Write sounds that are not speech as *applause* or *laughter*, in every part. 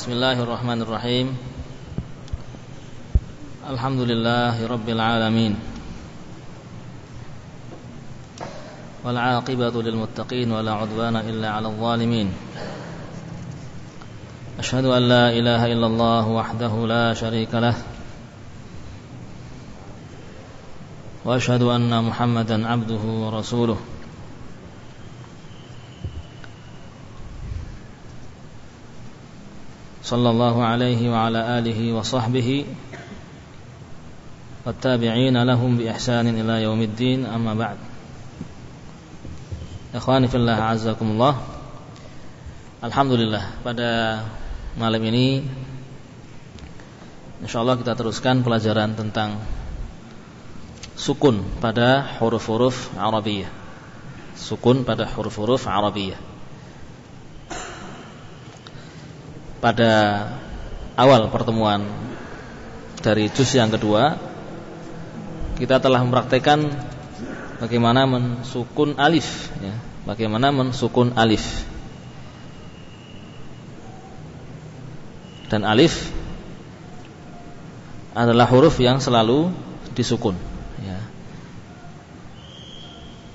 Bismillahirrahmanirrahim Alhamdulillahirabbil alamin Wal 'aqibatu lil muttaqin wala 'udwana illa 'alal zalimin Ashhadu an la ilaha illallah wahdahu la sharika lah Wa ashhadu anna Muhammadan 'abduhu wa rasuluhu عبده ورسوله صلى الله عليه وعلى آله وصحبه والتابعين لهم بإحسان إلى يوم الدين أما بعد Ikhwani fillah azakumullah Alhamdulillah pada malam ini InsyaAllah kita teruskan pelajaran tentang Sukun pada huruf-huruf Arabiyah Sukun pada huruf-huruf Arabiyah Pada awal pertemuan dari juz yang kedua kita telah mempraktekkan bagaimana mensukun alif ya, bagaimana mensukun alif. Dan alif adalah huruf yang selalu disukun ya.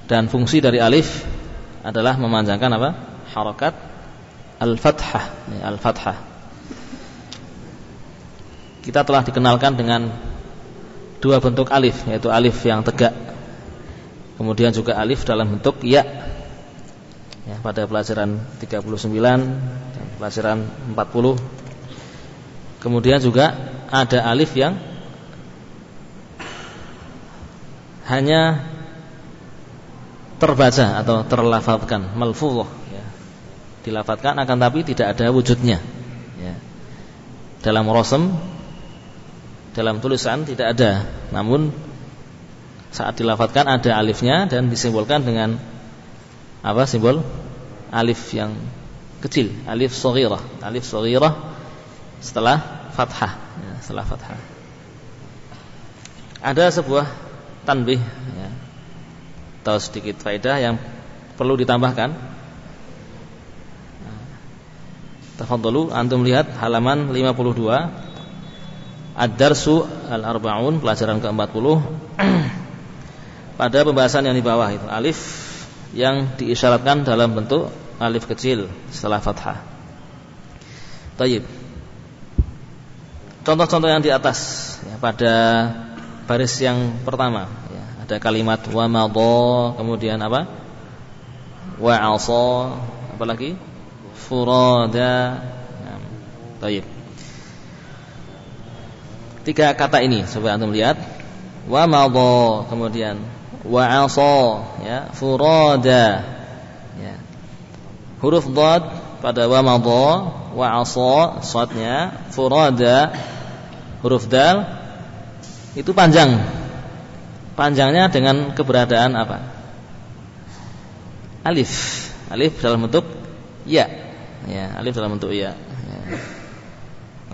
dan fungsi dari alif adalah memanjangkan apa? Harokat Al-Fathah. Al-Fathah. Kita telah dikenalkan dengan Dua bentuk alif Yaitu alif yang tegak. Kemudian juga alif dalam bentuk ya, ya Pada pelajaran 39 dan Pelajaran 40 Kemudian juga Ada alif yang Hanya Terbaca atau terlafalkan Malfullah dilafatkan akan tapi tidak ada wujudnya. Ya. dalam rosem dalam tulisan tidak ada. Namun saat dilafatkan ada alifnya dan disimbolkan dengan apa simbol? Alif yang kecil. Alif soghirah alif soghirah setelah fathah. Ya, setelah fathah. Ada sebuah tanbih ya, atau sedikit faedah yang perlu ditambahkan Tafadhalu antum lihat halaman 52 Ad-Darsu Al-Arba'un pelajaran ke-40 *clears throat* pada pembahasan yang di bawah itu alif yang diisyaratkan dalam bentuk alif kecil setelah fathah. Tayyib. Contoh-contoh yang di atas ya, pada baris yang pertama ya, ada kalimat wa madha kemudian apa? wa asa apa furada. Baik. Tiga kata ini coba antum lihat. Wa madha kemudian wa asa ya furada. Ya. Huruf dhad pada wa madha wa asa shadnya furada huruf dal itu panjang. Panjangnya dengan keberadaan apa? Alif. Alif dalam bentuk ya ya alif dalam bentuk ya, ya.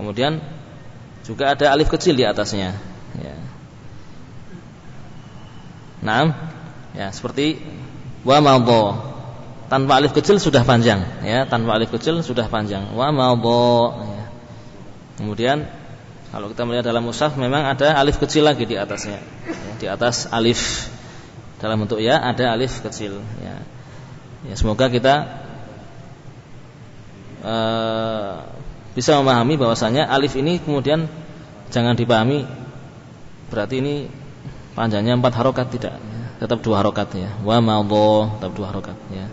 kemudian juga ada alif kecil di atasnya. Ya. Naam. Ya seperti wa madha. Tanpa alif kecil sudah panjang. Ya tanpa alif kecil sudah panjang. Wa madha. Ya. kemudian kalau kita melihat dalam mushaf memang ada alif kecil lagi di atasnya. Ya, di atas alif. Dalam bentuk ya ada alif kecil. Ya, ya semoga kita e, bisa memahami bahwasanya alif ini kemudian jangan dipahami berarti ini panjangnya empat harokat tidak. Tetap dua harokat ya. Wa madho tetap dua harokat ya.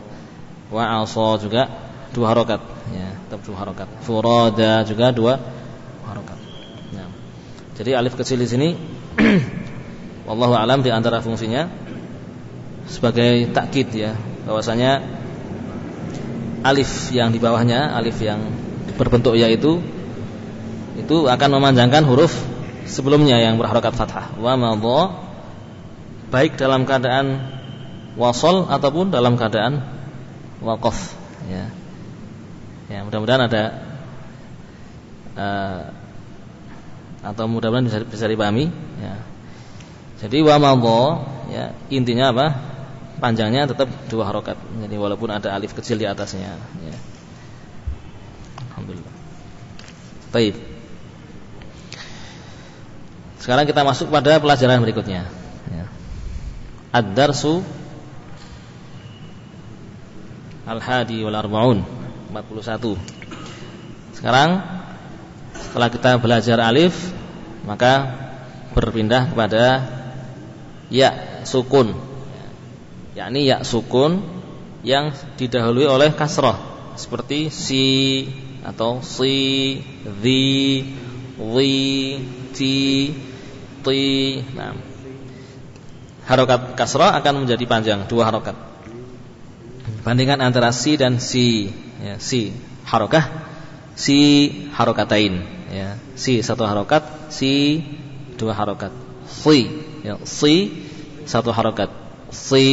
Wa asa juga dua harokat ya tetap dua harokat. Furada juga dua harokat ya. jadi alif kecil di sini *clears throat* wallahu alam di antara fungsinya sebagai takkid ya. Bahwasanya alif yang di bawahnya, alif yang berbentuk ya itu itu akan memanjangkan huruf sebelumnya yang berharokat fathah. Wa madha baik dalam keadaan wasol ataupun dalam keadaan waqaf ya. Ya, mudah-mudahan ada uh, atau mudah-mudahan bisa, bisa dipahami ya. Jadi wa madha ya intinya apa? Panjangnya tetap dua harokat. Jadi walaupun ada alif kecil di atasnya. Ya. Alhamdulillah. Baik. Sekarang kita masuk pada pelajaran berikutnya. Ya. Ad-darsu Al-Hadi wal Arba'un 41. Sekarang setelah kita belajar alif maka berpindah kepada ya sukun. Yakni ya sukun yang didahului oleh kasrah seperti si atau si, the, wi, ti, ti. Nah, harokat kasrah akan menjadi panjang dua harokat. Bandingkan antara si dan si, ya, si harokah, si harokatain, ya, si satu harokat, si dua harokat, si, ya, si satu harokat, si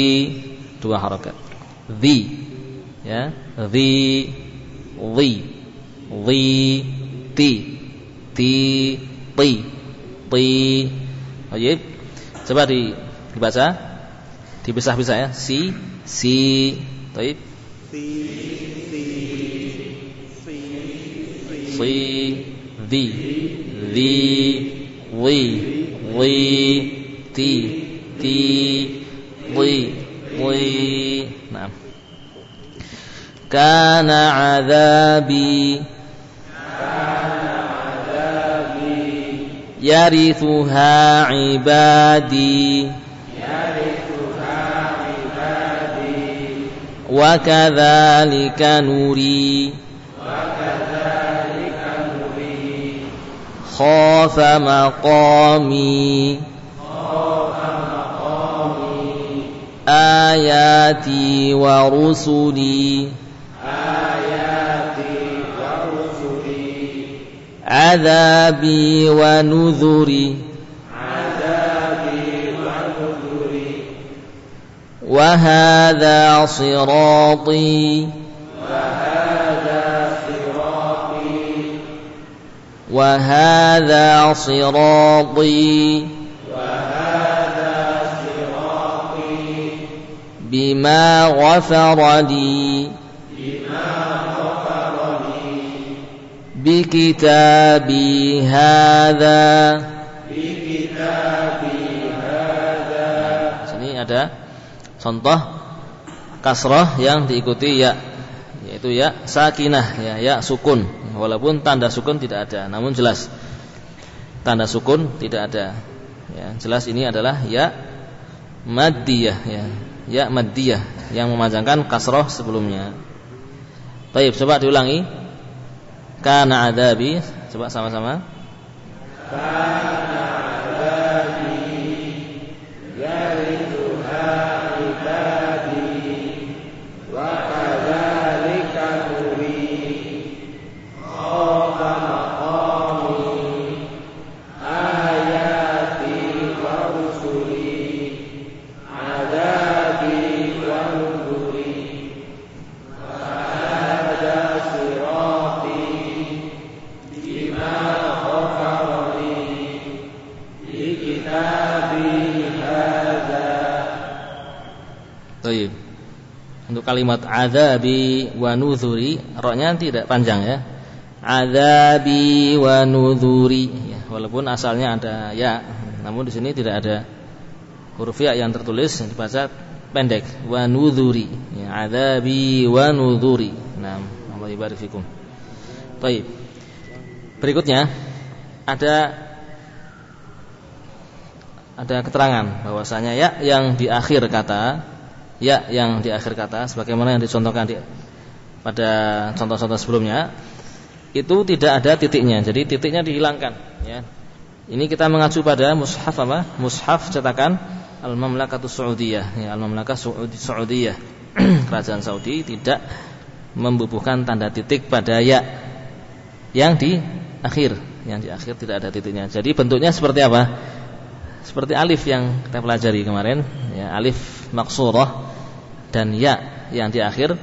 dua harokat, the, ya, the, the, the, ti, ti, ti, ti. Baik. Coba di, dibaca, dipisah-pisah ya, si, si, Baik. Si, the, the, we, we, ti, ti, ضي ضي نعم. كان عذابي يرثها عبادي وكذلك نوري. خاف مقامي آياتي ورسلي. آياتي ورسلي. عذابي ونذري. عذابي ونذري. وهذا صراطي. وهذا صراطي. وهذا صراطي. وهذا صراطي بما غفر لي بكتابي هذا sini ada contoh kasrah yang diikuti ya yaitu ya sakinah ya ya sukun walaupun tanda sukun tidak ada namun jelas tanda sukun tidak ada ya jelas ini adalah ya maddiyah ya ya maddiyah yang memanjangkan kasroh sebelumnya Baik, coba diulangi. Kana adabi, coba sama-sama. Kana kalimat azabi wa nuzuri. Roknya tidak panjang ya. Azabi wa nuzuri. Ya, walaupun asalnya ada ya namun di sini tidak ada huruf ya yang tertulis yang dibaca pendek. Wa nuzuri. Ya azabi wa nuzuri. Nah Allah ibarik fikum. Baik. Berikutnya ada ada keterangan bahwasanya ya yang di akhir kata ya yang di akhir kata sebagaimana yang dicontohkan di, pada contoh-contoh sebelumnya itu tidak ada titiknya. Jadi titiknya dihilangkan ya. Ini kita mengacu pada mushaf apa? Mushaf cetakan al mamlakatus saudiyah. Ya al mamlakah saudi saudiyah. *clears throat* Kerajaan Saudi tidak membubuhkan tanda titik pada ya. Yang di akhir. Yang di akhir tidak ada titiknya. Jadi bentuknya seperti apa? Seperti alif yang kita pelajari kemarin ya alif maksurah dan ya yang di akhir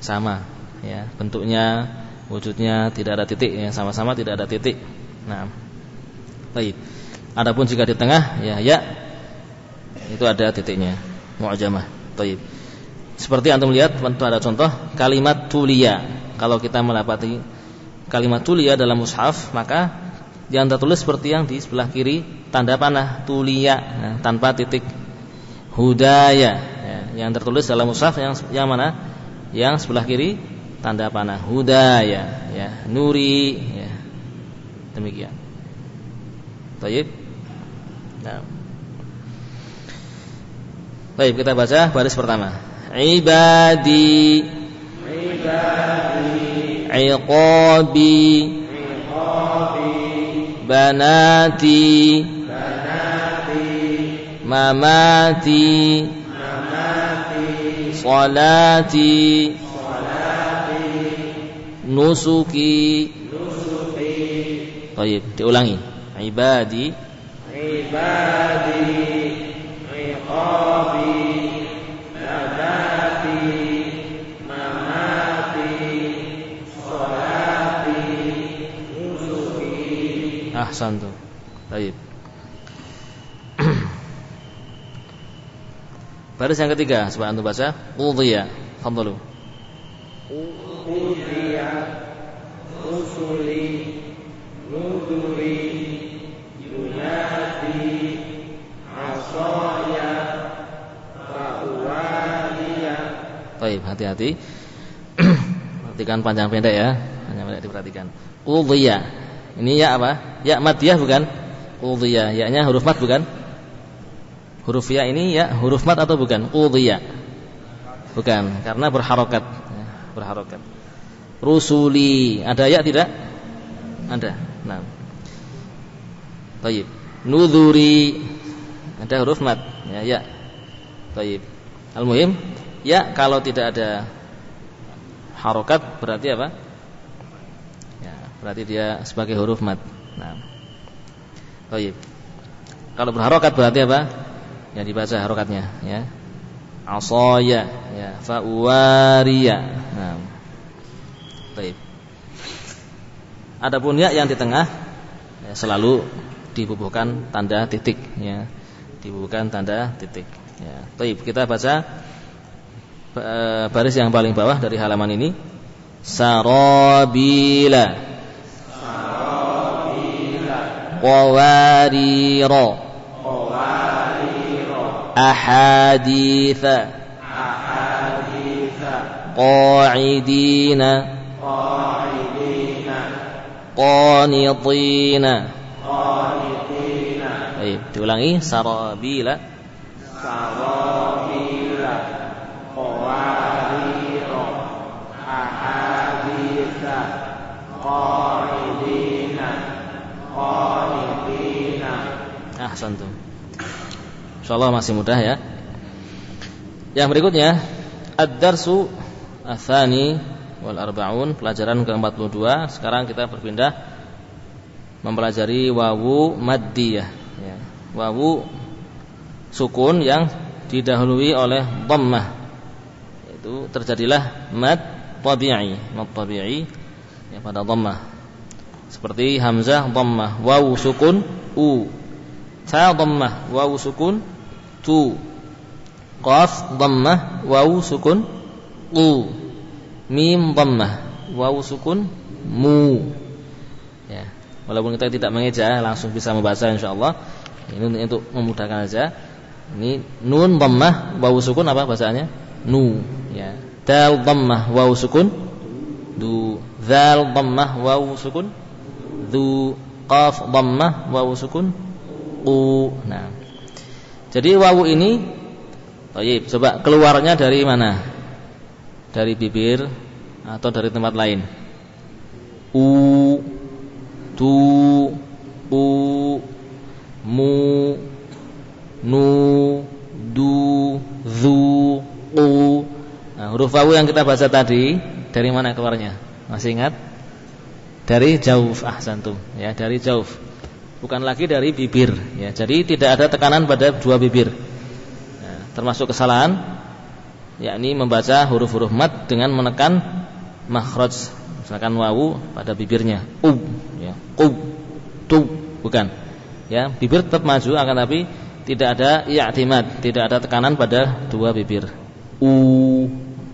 sama ya. Bentuknya wujudnya tidak ada titik ya sama-sama tidak ada titik. Nah baik. Adapun jika di tengah ya ya itu ada titiknya. Mu'jamah. Baik. Seperti antum lihat tentu ada contoh kalimat tulia kalau kita melapati kalimat tulia dalam mushaf maka yang tertulis seperti yang di sebelah kiri tanda panah tulia nah, tanpa titik. Hudaya. ya, yang tertulis dalam mushaf yang yang mana? Yang sebelah kiri tanda panah. Hudaya ya. Nuri ya. Demikian. Baik. Nah. Baik, kita baca baris pertama. Ibadi. Ibadi. Iqabi. Iqabi. Banati. Banati. Mamati Salati. Salati Nusuki. Nusuki Baik, diulangi. Ibadi. Ibadi. Iqabi. Nabati Mamati. Salati. Nusuki. Ahsan tuh Baik Baris yang ketiga Coba antum baca Qudhiya Fadlu Qudhiya Rusuli Nuduri Yunadi Baik, hati-hati. *clears throat* Perhatikan panjang pendek ya. Panjang pendek diperhatikan. Udhiya. Ini ya apa? Ya madiyah bukan? Udhiya. Ya-nya huruf mat bukan? Huruf ya ini ya huruf mat atau bukan? Udhiya. Bukan, karena berharokat. Ya, berharokat. Rusuli. Ada ya tidak? Ada. Nah. Baik. Nuduri. Ada huruf mat. Ya, ya. Baik. Al-muhim Ya kalau tidak ada harokat berarti apa? Ya, berarti dia sebagai huruf mat. Nah. Baik. Kalau berharokat berarti apa? Ya dibaca harokatnya ya. Asaya ya fa'wariya. Nah. Baik. Adapun ya yang di tengah ya, selalu dibubuhkan tanda titik ya. Dibubuhkan tanda titik ya. Baik, kita baca Eh, baris yang paling bawah dari halaman ini sarabila sarabila qawarira ahaditha ahaditha qa'idina qa'idina qanitina qanitina Baik, diulangi. sarabila sarabila qawariro ahaditha qaidina qaidina ahsantum insyaallah masih mudah ya. Yang berikutnya ad-darsu athani wal arbaun pelajaran ke-42. Sekarang kita berpindah mempelajari wawu maddiyah. Ya. wawu sukun yang didahului oleh dhammah. Itu terjadilah mad tabi'i mad tabi'i ya pada dhammah. Seperti hamzah dhammah waw sukun u ta dhammah waw sukun tu. Qaf dhammah waw sukun u. Mim dhammah waw sukun mu. Ya walaupun kita tidak mengeja langsung bisa membaca insyaallah. Ini untuk memudahkan saja ini nun dhammah waw sukun apa bacaannya? Nu. Ya. Dal dhammah waw sukun du. Zal dhammah waw sukun du. Qaf dhammah waw sukun u nah jadi wawu ini Baik, coba keluarnya dari mana? Dari bibir atau dari tempat lain? U, tu, u, mu, nu, du, zu, u. Nah, huruf wawu yang kita baca tadi dari mana keluarnya? Masih ingat? Dari jauf ahsantum, ya, dari jauf. Bukan lagi dari bibir, ya. Jadi tidak ada tekanan pada dua bibir. Nah, termasuk kesalahan yakni membaca huruf-huruf mat dengan menekan makhraj misalkan wawu pada bibirnya u ya u tu bukan ya bibir tetap maju akan tapi tidak ada i'timad tidak ada tekanan pada dua bibir u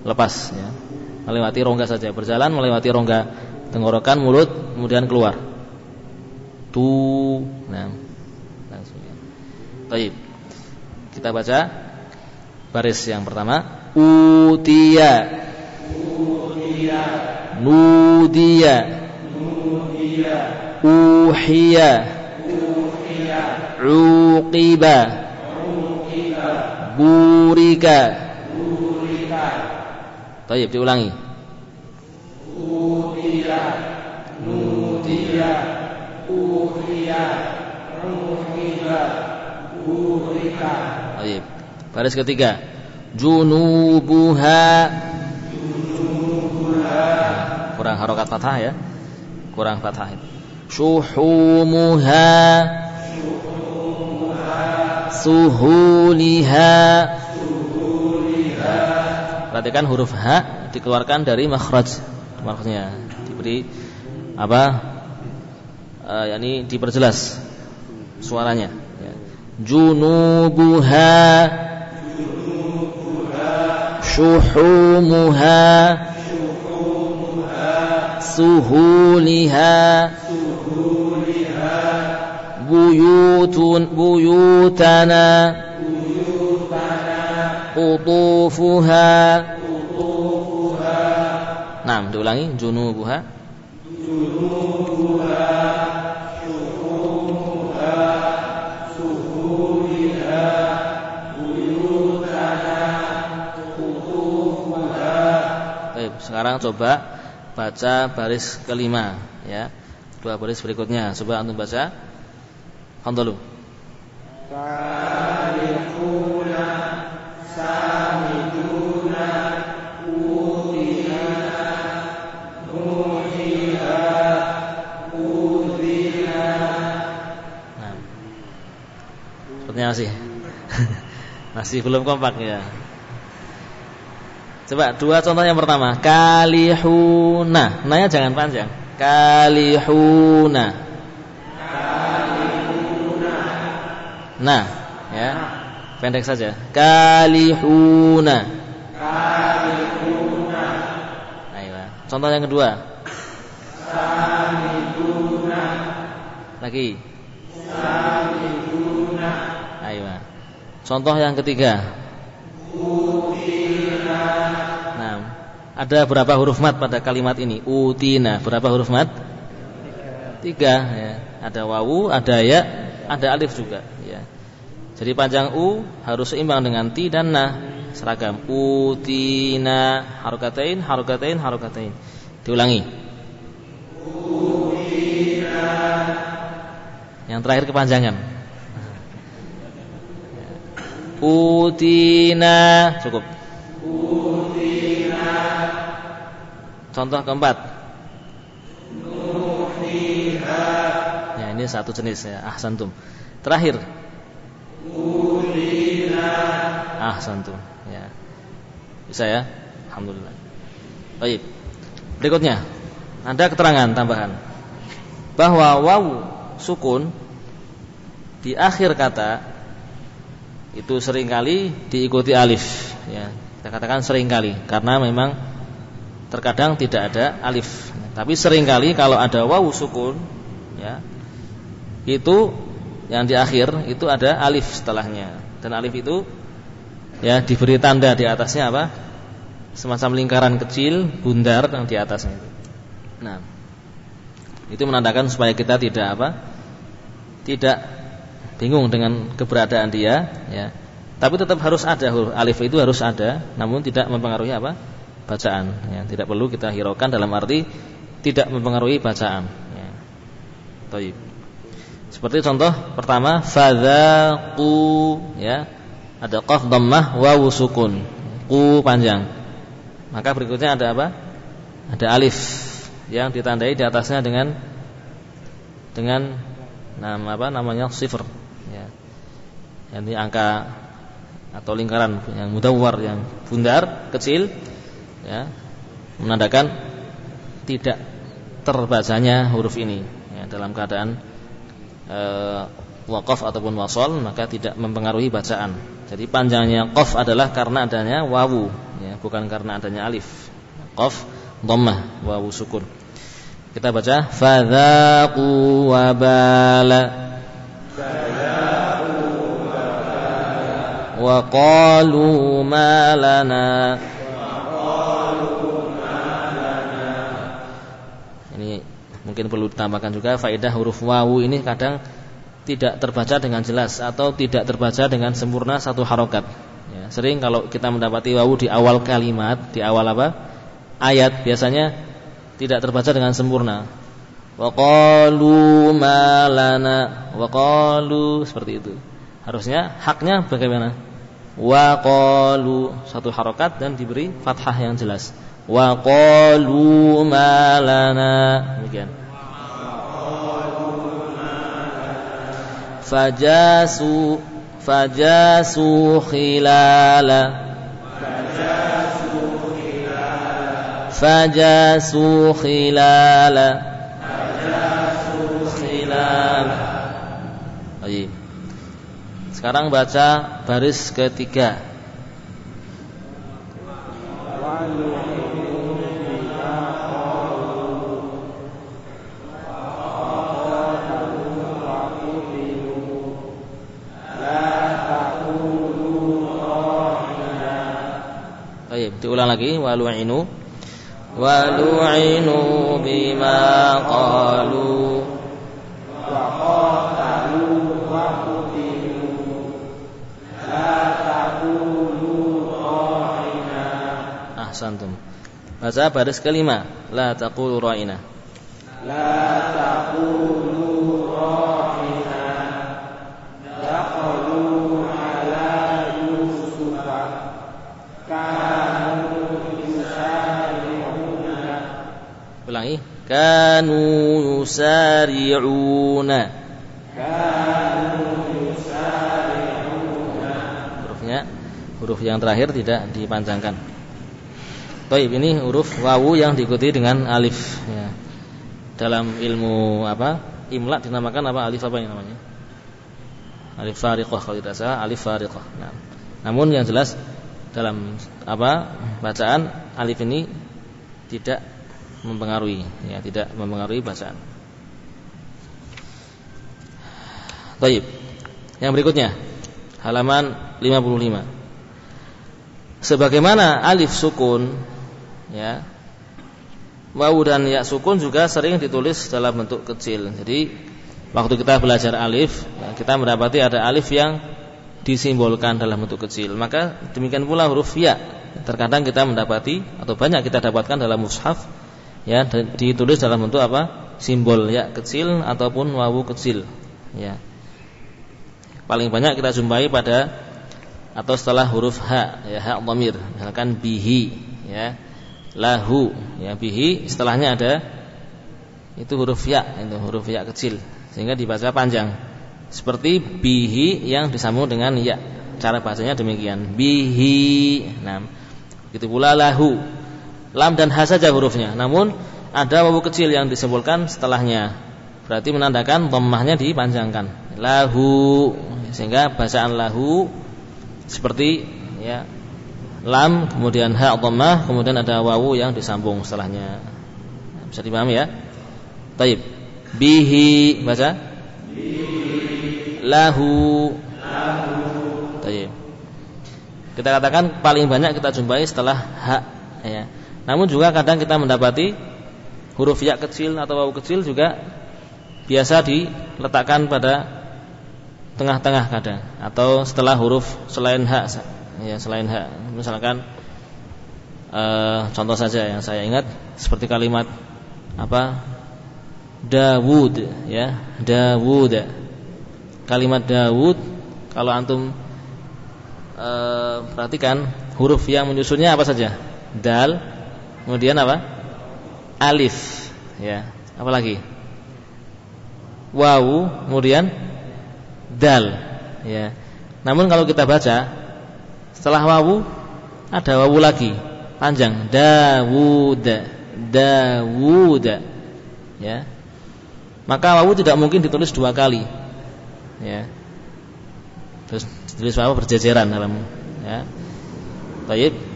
lepas ya. Melewati rongga saja, berjalan melewati rongga tenggorokan mulut kemudian keluar tu nah langsung ya. Baik. kita baca baris yang pertama. Utia. Utia. Nudia. Nudia. Uhiya. Uhiya. Uqiba. Uqiba. Burika. Burika. Baik, diulangi. Uhiya nudia Baik. Baris ketiga. Junubuha. Kurang harokat fathah ya. Kurang fathah syuhumuha suhuliha. Perhatikan huruf ha dikeluarkan dari makhraj. Maksudnya diberi apa uh, yakni diperjelas suaranya. Ya. junubuha. Syuhumuha suhuliha. Buyutun buyutana. Qutufuha Nah, diulangi. Junubuha junubuha sekarang coba baca baris kelima ya. Dua baris berikutnya. Coba antum baca. Hamdalu. Salihuna samiduna utina nuhiha udina Nah. Sepertinya masih *laughs* masih belum kompak ya. Coba dua contoh yang pertama kalihuna. Nanya jangan panjang. Kalihuna. Kalihuna. Nah, ya. Pendek saja. Kalihuna. Kalihuna. Ayo. Contoh yang kedua. Samiduna. Lagi. Samiduna. Ayo. Contoh yang ketiga. Nah, ada berapa huruf mat pada kalimat ini? Utina. Berapa huruf mat? Tiga. Ya. Ada wawu, ada ya, ada alif juga. Ya. Jadi panjang u harus seimbang dengan ti dan na. Seragam. Utina. Harokatain, harokatain, harokatain. Diulangi. Utina. Yang terakhir kepanjangan. Utina. Cukup. Utina. Contoh keempat. Ya, ini satu jenis ya, ahsantum. Terakhir. Utina. Ahsantum, ya. Bisa ya? Alhamdulillah. Baik. Berikutnya, ada keterangan tambahan bahwa wawu sukun di akhir kata itu sering kali diikuti alif ya kita katakan sering kali karena memang terkadang tidak ada alif. Tapi sering kali kalau ada wawu sukun ya itu yang di akhir itu ada alif setelahnya. Dan alif itu ya diberi tanda di atasnya apa? Semacam lingkaran kecil bundar yang di atasnya. Nah itu menandakan supaya kita tidak apa? Tidak bingung dengan keberadaan dia ya. Tapi tetap harus ada huruf alif itu harus ada namun tidak mempengaruhi apa bacaan. Ya tidak perlu kita hiraukan dalam arti tidak mempengaruhi bacaan. Ya. Taib. seperti contoh pertama fadzaqu ya. Ada qaf dhammah wawu sukun ku panjang. Maka berikutnya ada apa? Ada alif yang ditandai di atasnya dengan dengan nama apa namanya? Sifr ya. Ini angka atau lingkaran yang mudawwar yang bundar kecil ya menandakan tidak terbacanya huruf ini ya, dalam keadaan e, waqaf ataupun wasol maka tidak mempengaruhi bacaan. Jadi panjangnya qaf adalah karena adanya wawu ya bukan karena adanya alif. Qaf dhammah wawu sukun. Kita baca fadzaqu wabala wa qalu ma lana mungkin perlu ditambahkan juga faedah huruf wawu ini kadang tidak terbaca dengan jelas atau tidak terbaca dengan sempurna satu harokat. Ya, sering kalau kita mendapati wawu di awal kalimat, di awal apa? Ayat biasanya tidak terbaca dengan sempurna. Wa qalu ma lana wa qalu seperti itu. Harusnya haknya bagaimana? Wa qalu satu harokat dan diberi fathah yang jelas. Wa qalu ma lana demikian. fajasu fajasu khilala fajasu khilala fajasu khilala Oke. Sekarang baca baris ketiga. Baik, diulang lagi. Walu'inu. Walu'inu bima qalu. Wa qatalu wa qutilu la taqulu ra'ina Ahsantum. Baca baris kelima, la taqulu ra'ina. La taqulu Kanu yusari'una. Kanu yusari'una. Hurufnya huruf yang terakhir tidak dipanjangkan. Baik, ini huruf wawu yang diikuti dengan alif ya. Dalam ilmu apa? Imla dinamakan apa? Alif apa yang namanya? Alif fariqah kalau tidak salah, alif fariqah. Nah, namun yang jelas dalam apa? Bacaan alif ini tidak mempengaruhi ya tidak mempengaruhi bacaan. Baik. Yang berikutnya halaman 55. Sebagaimana alif sukun ya wawu dan ya sukun juga sering ditulis dalam bentuk kecil. Jadi waktu kita belajar alif ya, kita mendapati ada alif yang disimbolkan dalam bentuk kecil. Maka demikian pula huruf ya terkadang kita mendapati atau banyak kita dapatkan dalam mushaf ya ditulis dalam bentuk apa? Simbol ya kecil ataupun wawu kecil. Ya. Paling banyak kita jumpai pada atau setelah huruf h ya ha dhamir. Misalkan bihi ya lahu ya bihi. Setelahnya ada itu huruf ya itu huruf ya kecil sehingga dibaca panjang. Seperti bihi yang disambung dengan ya. Cara bahasanya demikian. Bihi nah. Itu pula lahu lam dan ha saja hurufnya. Namun ada wawu kecil yang disebutkan setelahnya. Berarti menandakan dhammahnya dipanjangkan. Lahu sehingga bacaan lahu seperti ya lam kemudian ha dhammah kemudian ada wawu yang disambung setelahnya. Bisa dipahami ya? Taib. Bihi baca. Lahu. Taib. Kita katakan paling banyak kita jumpai setelah ha ya. Namun juga kadang kita mendapati huruf ya kecil atau wawu kecil juga biasa diletakkan pada tengah-tengah kadang. Atau setelah huruf selain hak ya selain hak misalkan uh, contoh saja yang saya ingat seperti kalimat apa? Dawud ya Dawud. Kalimat Dawud kalau antum uh, perhatikan huruf yang menyusunnya apa saja? Dal Kemudian apa? Alif, ya. Apa lagi? Wawu, kemudian dal, ya. Namun kalau kita baca setelah wawu ada wawu lagi panjang Dawud, Dawud, ya. Maka wawu tidak mungkin ditulis dua kali, ya. Terus ditulis wawu berjejeran dalam, ya. Baik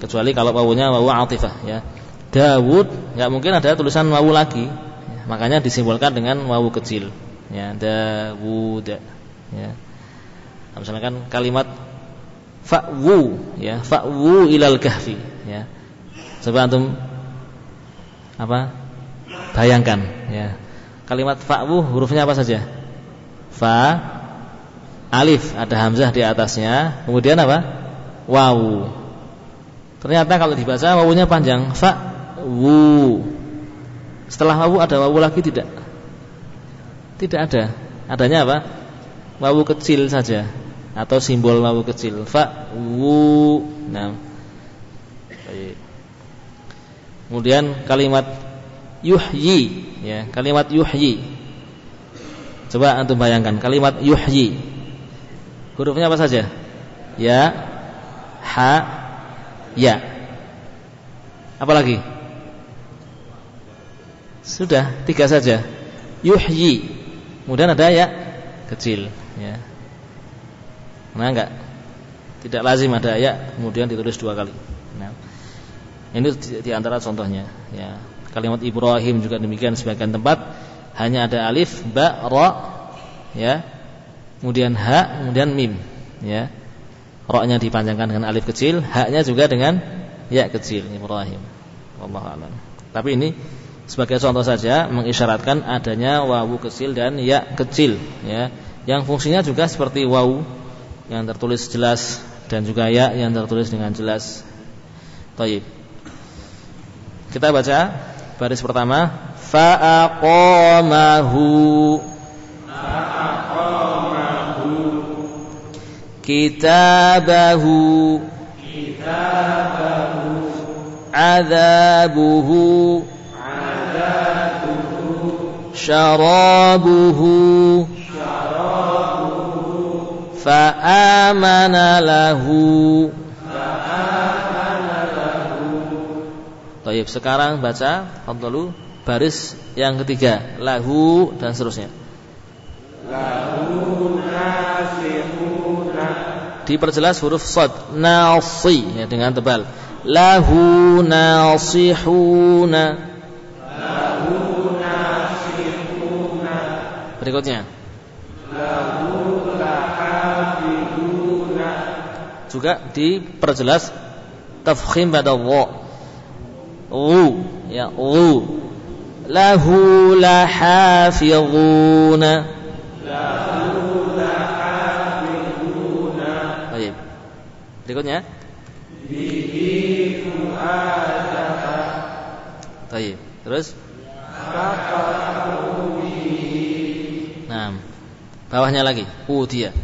kecuali kalau wawunya wawu atifah ya. Dawud nggak mungkin ada tulisan wawu lagi. Ya, makanya disimbolkan dengan wawu kecil. Ya, Dawud. Ya. Nah, misalkan kalimat fa'wu ya, fa'wu ilal kahfi ya. Coba antum apa? Bayangkan ya. Kalimat fa'wu hurufnya apa saja? Fa alif ada hamzah di atasnya, kemudian apa? Wawu. Ternyata kalau dibaca wawunya panjang, fa wu. Setelah wawu ada wawu lagi tidak? Tidak ada. Adanya apa? Wawu kecil saja atau simbol wawu kecil. Fa wu. Nah. Kemudian kalimat yuhyi ya, kalimat yuhyi. Coba antum bayangkan kalimat yuhyi. Hurufnya apa saja? Ya, ha, ya. Apa lagi? Sudah tiga saja. Yuhyi. Kemudian ada ya kecil. Ya. Nah enggak. Tidak lazim ada ya kemudian ditulis dua kali. Nah. Ini di, antara contohnya. Ya. Kalimat Ibrahim juga demikian sebagian tempat hanya ada alif, ba, ra, ya. Kemudian ha, kemudian mim, ya. Roknya dipanjangkan dengan alif kecil, haknya juga dengan ya kecil Ibrahim. Wallahu a'lam. Tapi ini sebagai contoh saja mengisyaratkan adanya wawu kecil dan ya kecil ya yang fungsinya juga seperti wawu yang tertulis jelas dan juga ya yang tertulis dengan jelas. Taib. Kita baca baris pertama fa'aqamahu fa'aqamahu kitabahu kitabahu adzabuhu adzabuhu syarabuhu syarabuhu fa'amana lahu fa'amana lahu Tayyib sekarang baca fadlu baris yang ketiga. Lahu dan seterusnya. Lahu nasir Diperjelas huruf sad nasi ya dengan tebal. Lahu nasihuna. Berikutnya. Juga diperjelas tafkhim pada wa. Ru ya ru. Lahu lahafizuna. Berikutnya. Bihi Baik. Terus. Bawahnya lagi, utiya.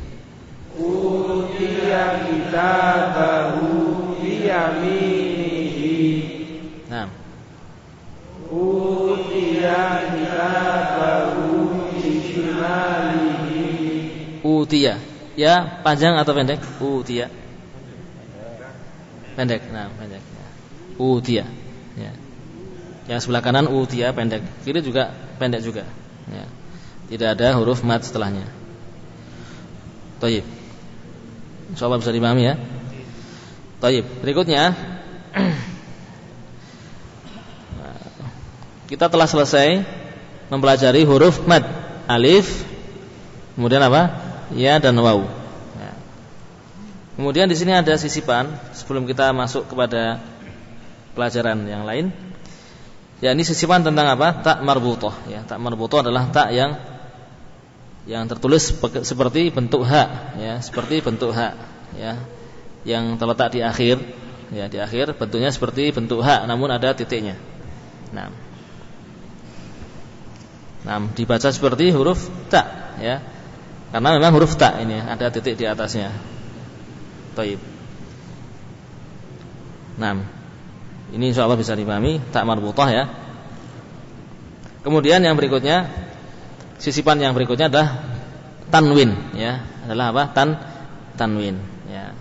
Utiya kitabahu biyaminihi. Nah. Utiya kitabahu bishimalihi. Utiya. Ya, panjang atau pendek? Utiya. Pendek. Nah, pendek. Utiya. Ya. Yang sebelah kanan utiya pendek, kiri juga pendek juga. Ya. Tidak ada huruf mat setelahnya. Taib. Insyaallah bisa dipahami ya. Taib. Berikutnya *clears throat* kita telah selesai mempelajari huruf mat alif, kemudian apa? Ya dan waw. Kemudian di sini ada sisipan sebelum kita masuk kepada pelajaran yang lain. Ya ini sisipan tentang apa? Tak marbutoh. Ya, tak marbutoh adalah tak yang yang tertulis seperti bentuk hak ya seperti bentuk hak ya yang terletak di akhir. Ya di akhir bentuknya seperti bentuk hak namun ada titiknya. Nah nah dibaca seperti huruf tak ya karena memang huruf tak ini ada titik di atasnya Taib. Nah, ini insya Allah bisa dipahami tak marbutah ya. Kemudian yang berikutnya Sisipan yang berikutnya adalah tanwin ya, adalah apa? Tan tanwin ya.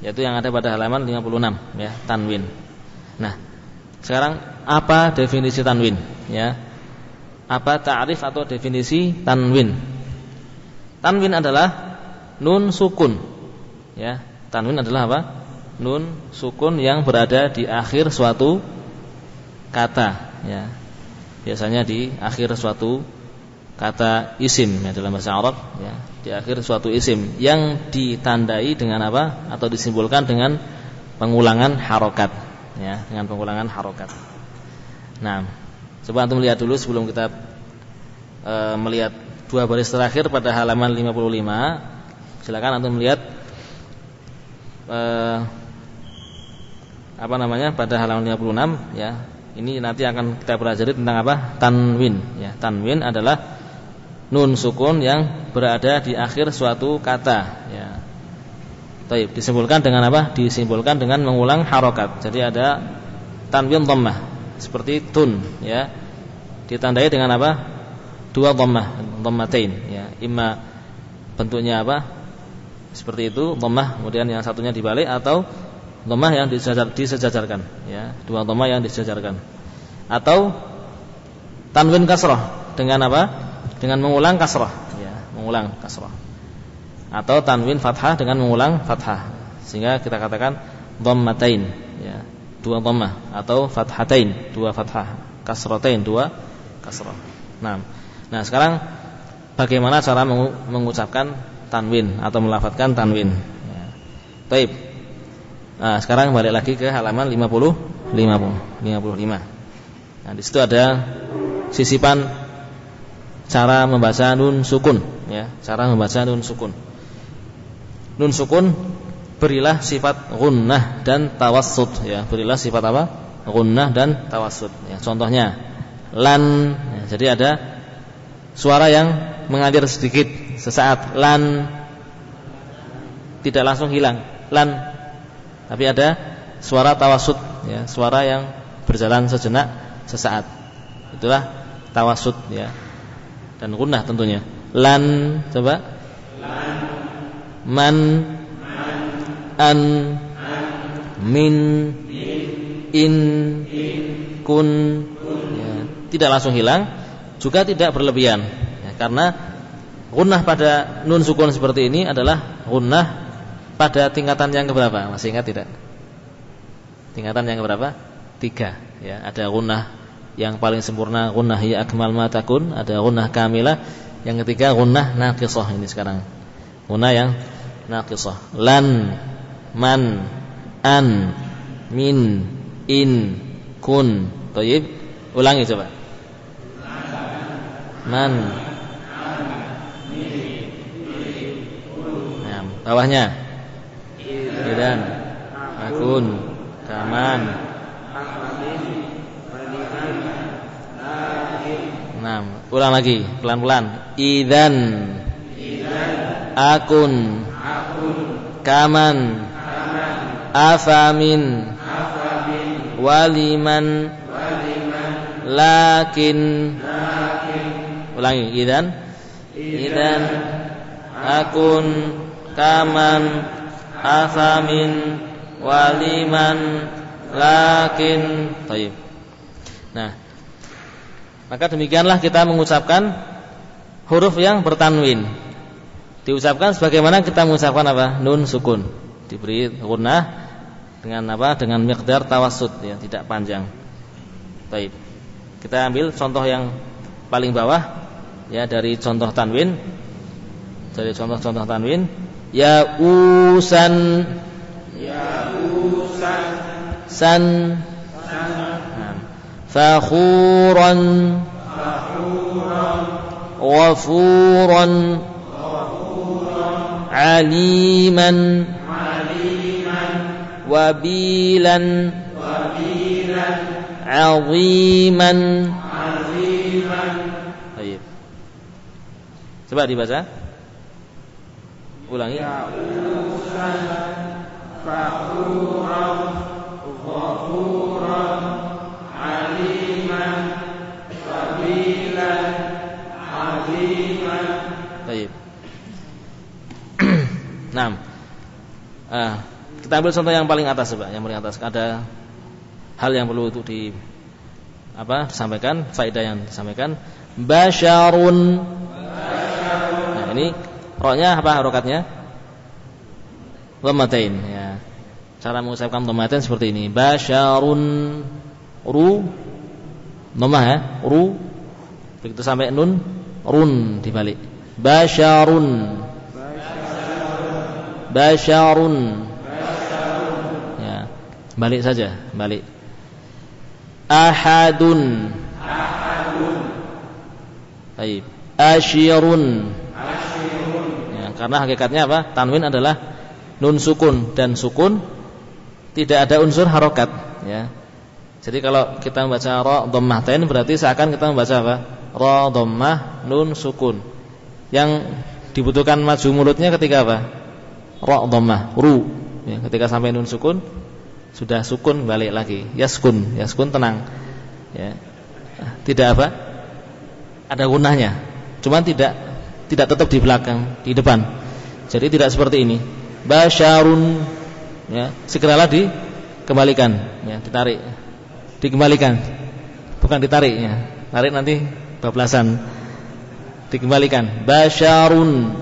Yaitu yang ada pada halaman 56 ya, tanwin. Nah, sekarang apa definisi tanwin ya? Apa ta'rif atau definisi tanwin? Tanwin adalah nun sukun. Ya, tanwin adalah apa? Nun sukun yang berada di akhir suatu kata ya. Biasanya di akhir suatu kata isim ya dalam bahasa Arab ya, di akhir suatu isim yang ditandai dengan apa atau disimbolkan dengan pengulangan harokat ya, dengan pengulangan harokat. Nah, coba antum lihat dulu sebelum kita e, melihat dua baris terakhir pada halaman 55. Silakan antum melihat e, apa namanya pada halaman 56 ya. Ini nanti akan kita pelajari tentang apa? Tanwin ya. Tanwin adalah nun sukun yang berada di akhir suatu kata ya. Taib disimpulkan dengan apa? Disimpulkan dengan mengulang harokat. Jadi ada tanwin dhammah seperti tun ya. Ditandai dengan apa? Dua dhammah, dhammatain ya. Imma bentuknya apa? Seperti itu, dhammah kemudian yang satunya dibalik atau dhammah yang disejajar, disejajarkan ya. Dua dhammah yang disejajarkan. Atau tanwin kasrah dengan apa? dengan mengulang kasrah ya, mengulang kasrah. Atau tanwin fathah dengan mengulang fathah. Sehingga kita katakan dhammatain ya, dua dhammah atau fathatain, dua fathah, kasratain, dua kasrah. Nah, nah sekarang bagaimana cara mengucapkan tanwin atau melafatkan tanwin? Ya. Taib. Nah, sekarang balik lagi ke halaman 50 50 55. Nah, di situ ada sisipan cara membaca nun sukun ya, cara membaca nun sukun. Nun sukun berilah sifat gunnah dan tawassut ya, berilah sifat apa? Gunnah dan tawassut ya. Contohnya lan ya, jadi ada suara yang mengalir sedikit sesaat lan tidak langsung hilang lan tapi ada suara tawassut ya, suara yang berjalan sejenak sesaat. Itulah tawassut ya dan gunnah tentunya. Lan coba. Lan. Man. Man. An. Min. In. Kun. Ya, tidak langsung hilang, juga tidak berlebihan. Ya, karena gunnah pada nun sukun seperti ini adalah gunnah pada tingkatan yang keberapa? Masih ingat tidak? Tingkatan yang keberapa? Tiga. Ya, ada gunnah yang paling sempurna gunnah ya akmal ma takun, ada gunnah kamilah, yang ketiga gunnah naqisah ini sekarang. Gunnah yang naqisah. Lan man an min in kun. Thayyib. Ulangi coba. Man Nah, bawahnya. Idan akun kaman Nah, ulang lagi pelan-pelan. Idan. Akun. Kaman. Afamin. Waliman. Lakin. Ulangi. Idan. Idan. Akun. Kaman. Afamin. Waliman. Lakin. Taib. Nah, maka demikianlah kita mengucapkan huruf yang bertanwin. Diucapkan sebagaimana kita mengucapkan apa? Nun sukun. Diberi gunnah dengan apa? Dengan miqdar tawassut ya, tidak panjang. Baik. Kita ambil contoh yang paling bawah ya dari contoh tanwin. Dari contoh-contoh tanwin. Ya usan. Ya usan. San, san. Nah. fakhuran fakhuran ghafuran. Aliman. Aliman. Wabilan. Wabilan. Aziman. Coba dibaca ulangi ya Baik. *clears throat* nah, uh, kita ambil contoh yang paling atas coba, yang paling atas ada hal yang perlu untuk di apa disampaikan, faedah yang disampaikan. Basyarun. Ini roknya apa harokatnya? Dhammatain ya. Cara mengucapkan dhammatain seperti ini. Basyarun ru Dhammah ya, ru. Begitu sampai nun, run dibalik. Basyarun. Basyarun. Ya, balik saja, balik. Ahadun. Ahadun. Baik. Asyirun. Karena hakikatnya apa? Tanwin adalah nun sukun dan sukun tidak ada unsur harokat ya. Jadi kalau kita membaca ra dhammah tain berarti seakan kita membaca apa? Ra dhammah nun sukun. Yang dibutuhkan maju mulutnya ketika apa? Ra dhammah ru. Ya, ketika sampai nun sukun sudah sukun balik lagi. Yaskun, yaskun tenang. Ya. Tidak apa? Ada gunanya. Cuma tidak tidak tetap di belakang, di depan. Jadi tidak seperti ini. Basyarun ya, segeralah dikembalikan, ya, ditarik. Dikembalikan. Bukan ditarik ya. Tarik nanti bablasan. Dikembalikan. Basyarun.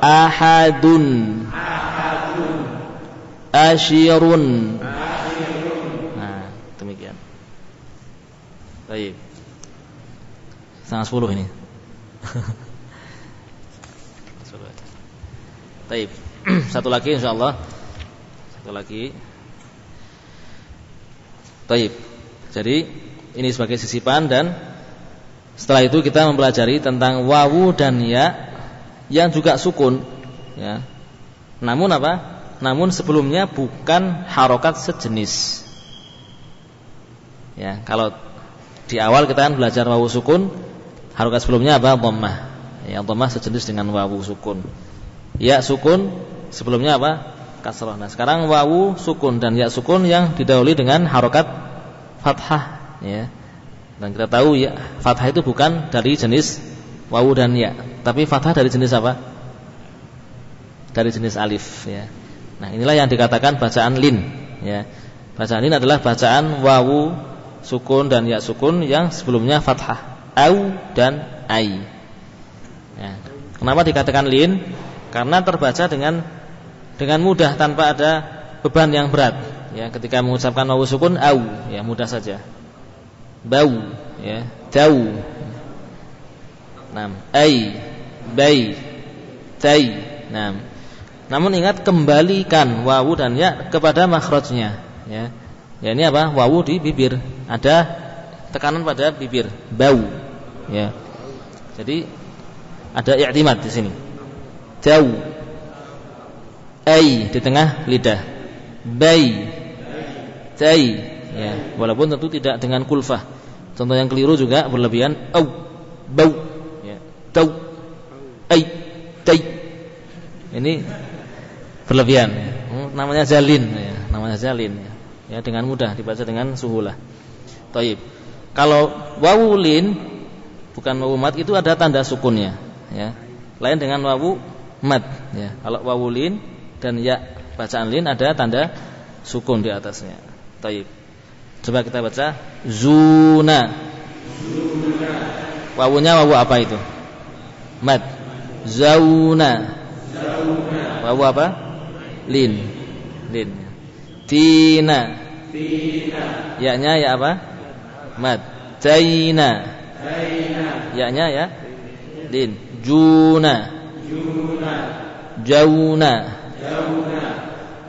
Ahadun. Asyirun. Nah demikian. Baik. Setengah sepuluh ini *laughs* Baik. *clears throat* Satu lagi insyaallah. Satu lagi. Taib. Jadi ini sebagai sisipan dan setelah itu kita mempelajari tentang wawu dan ya yang juga sukun ya. Namun apa? Namun sebelumnya bukan harokat sejenis. Ya, kalau di awal kita kan belajar wawu sukun, harokat sebelumnya apa? Dhammah. Ya, dhammah sejenis dengan wawu sukun. Ya sukun sebelumnya apa? kasrah. Nah, sekarang wawu sukun dan ya sukun yang didahului dengan harokat fathah ya. Dan kita tahu ya, fathah itu bukan dari jenis wawu dan ya, tapi fathah dari jenis apa? Dari jenis alif ya. Nah, inilah yang dikatakan bacaan lin ya. Bacaan lin adalah bacaan wawu sukun dan ya sukun yang sebelumnya fathah. Au dan ai. Ya. Kenapa dikatakan lin? Karena terbaca dengan dengan mudah tanpa ada beban yang berat. Ya ketika mengucapkan wawu sukun au. Ya mudah saja. Bau. Ya dau. Nam ai. Bai. Tai. Nam namun ingat kembalikan wawu dan ya kepada makhrajnya. Ya. Ya ini apa? Wawu di bibir. Ada tekanan pada bibir. Bau ya. Jadi ada i'timad di sini. Dau ai di tengah lidah. Bai. Tai ya. Walaupun tentu tidak dengan kulfah. Contoh yang keliru juga berlebihan. Au. Bau. Ya. Tau. Ai. Tai. Ini berlebihan. Hmm, namanya jalin. Ya namanya jalin. Ya. ya dengan mudah dibaca dengan suhulah. Taib. Kalau wawulin bukan wawu mat itu ada tanda sukunnya ya lain dengan wawu mat ya kalau wawulin dan ya bacaan lin ada tanda sukun di atasnya. Taib. Coba kita baca zuna. Zuna. Wawunya wawu apa itu? Mad. Zauna. Zauna. Wawu apa? Lin. Lin. Tina. Tina. Ya-nya ya apa? Mad. Taina. Taina. Ya-nya ya? Lin. Juna. Juna. Jauna.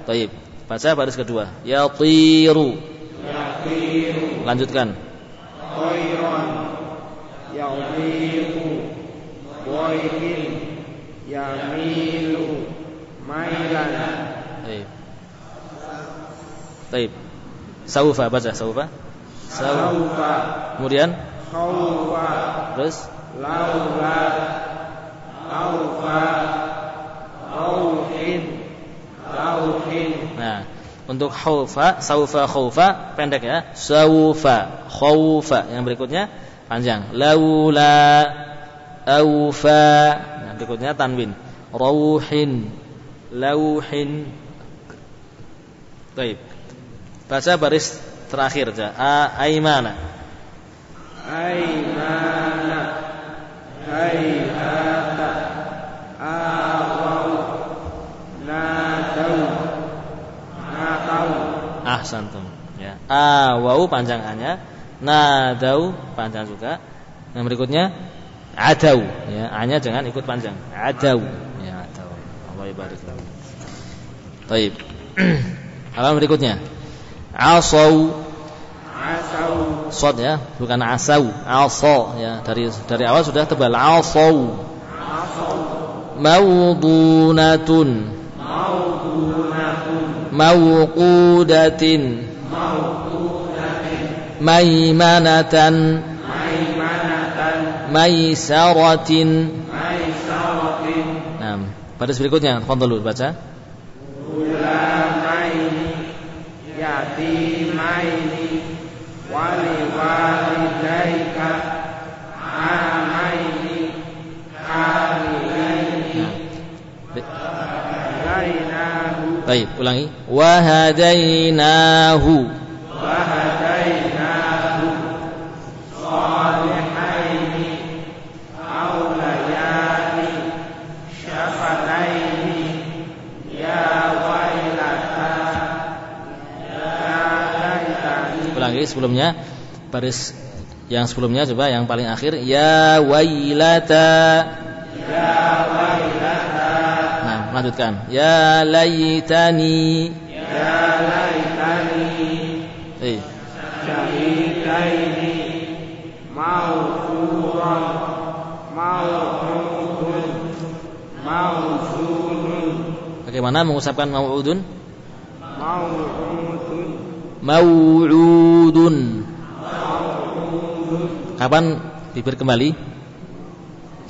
Taib. Baca baris kedua. Ya tiru. Lanjutkan. Khairan. Ya'tiru. Waihin. Yamilu. Mailan. Taib. Taib. Saufa baca saufa. Saufa. Kemudian Khaufa. Terus Laufa. Aufa. Auhin. Nah, untuk khaufa, saufa khaufa pendek ya. Saufa khaufa. Yang berikutnya panjang. Laula aufa. Nah, berikutnya tanwin. Rauhin. Lauhin. Baik. Baca baris terakhir aja. A aimana. Aimana. Hayata. Awau. Ahsantum ya. A wau panjangannya Nadau panjang juga. Yang berikutnya adau ya, hanya jangan ikut panjang. Adau ya, adau. Allah barik Baik. Halaman *clears throat* berikutnya. Asau. Sod ya, bukan asau. Asau ya, dari dari awal sudah tebal. Asau. Maudunatun. Maudunatun. Mauqudatin. Mauqudatin. Maimanatan. Maimanatan. Maisaratin. Maisaratin. Nah, pada berikutnya, dulu baca. Ulamaini yatimaini Baik, ulangi. Wahadainahu. Sebelumnya baris yang sebelumnya coba yang paling akhir ya wailata. Ya wailata. Nah, lanjutkan. Ya laitani. Ya laitani. Eh. Syahitaini maufuran mau'udun mauzunun. Bagaimana mengucapkan mau'udun? Mau'udun. Mau'udun. Kapan bibir kembali?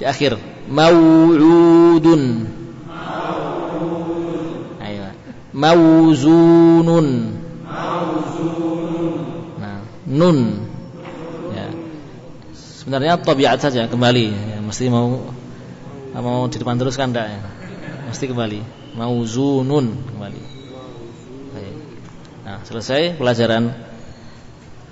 Di akhir. Mau'udun. Ayo. Mauzunun. Nah, nun. Ya. Sebenarnya tabiat saja kembali. Ya, mesti mau mau di depan terus kan ya. Mesti kembali. Mauzunun kembali. Selesai pelajaran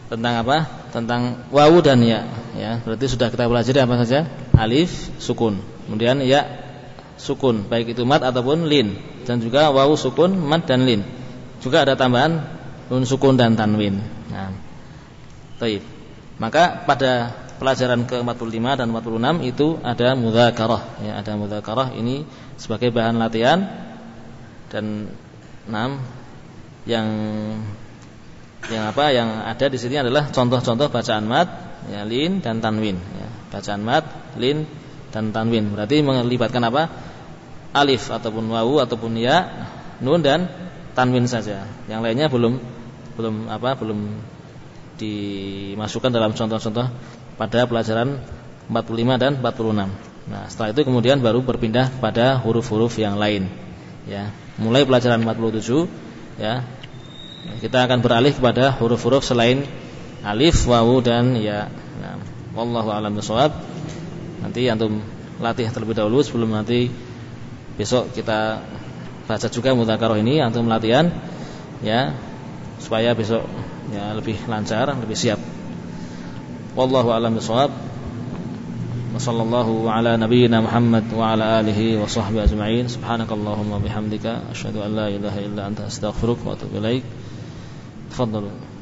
tentang apa? Tentang wawu dan ya. Ya, berarti sudah kita pelajari apa saja? Alif, sukun. Kemudian ya, sukun, baik itu mat ataupun lin. Dan juga wawu sukun, mat dan lin. Juga ada tambahan nun sukun dan tanwin. Nah, taib. Maka pada pelajaran ke-45 dan 46 itu ada mudzakarah ya, ada mudzakarah ini sebagai bahan latihan dan enam yang yang apa yang ada di sini adalah contoh-contoh bacaan mat ya lin dan tanwin ya. bacaan mat lin dan tanwin. Berarti melibatkan apa? Alif ataupun wawu ataupun ya nun dan tanwin saja. Yang lainnya belum belum apa belum dimasukkan dalam contoh-contoh pada pelajaran 45 dan 46 nah setelah itu kemudian baru berpindah pada huruf-huruf yang lain ya. Mulai pelajaran 47 ya kita akan beralih kepada huruf-huruf selain alif, wawu dan ya. Nah, wallahu a'lam bishawab. Nanti antum latih terlebih dahulu sebelum nanti besok kita baca juga mudzakarah ini antum latihan ya supaya besok ya lebih lancar, lebih siap. Wallahu a'lam bishawab. وصلى الله على نبينا محمد وعلى آله وصحبه أجمعين. سبحانك اللهم وبحمدك أشهد أن لا إله إلا أنت أستغفرك وأتوب إليك. تفضلوا.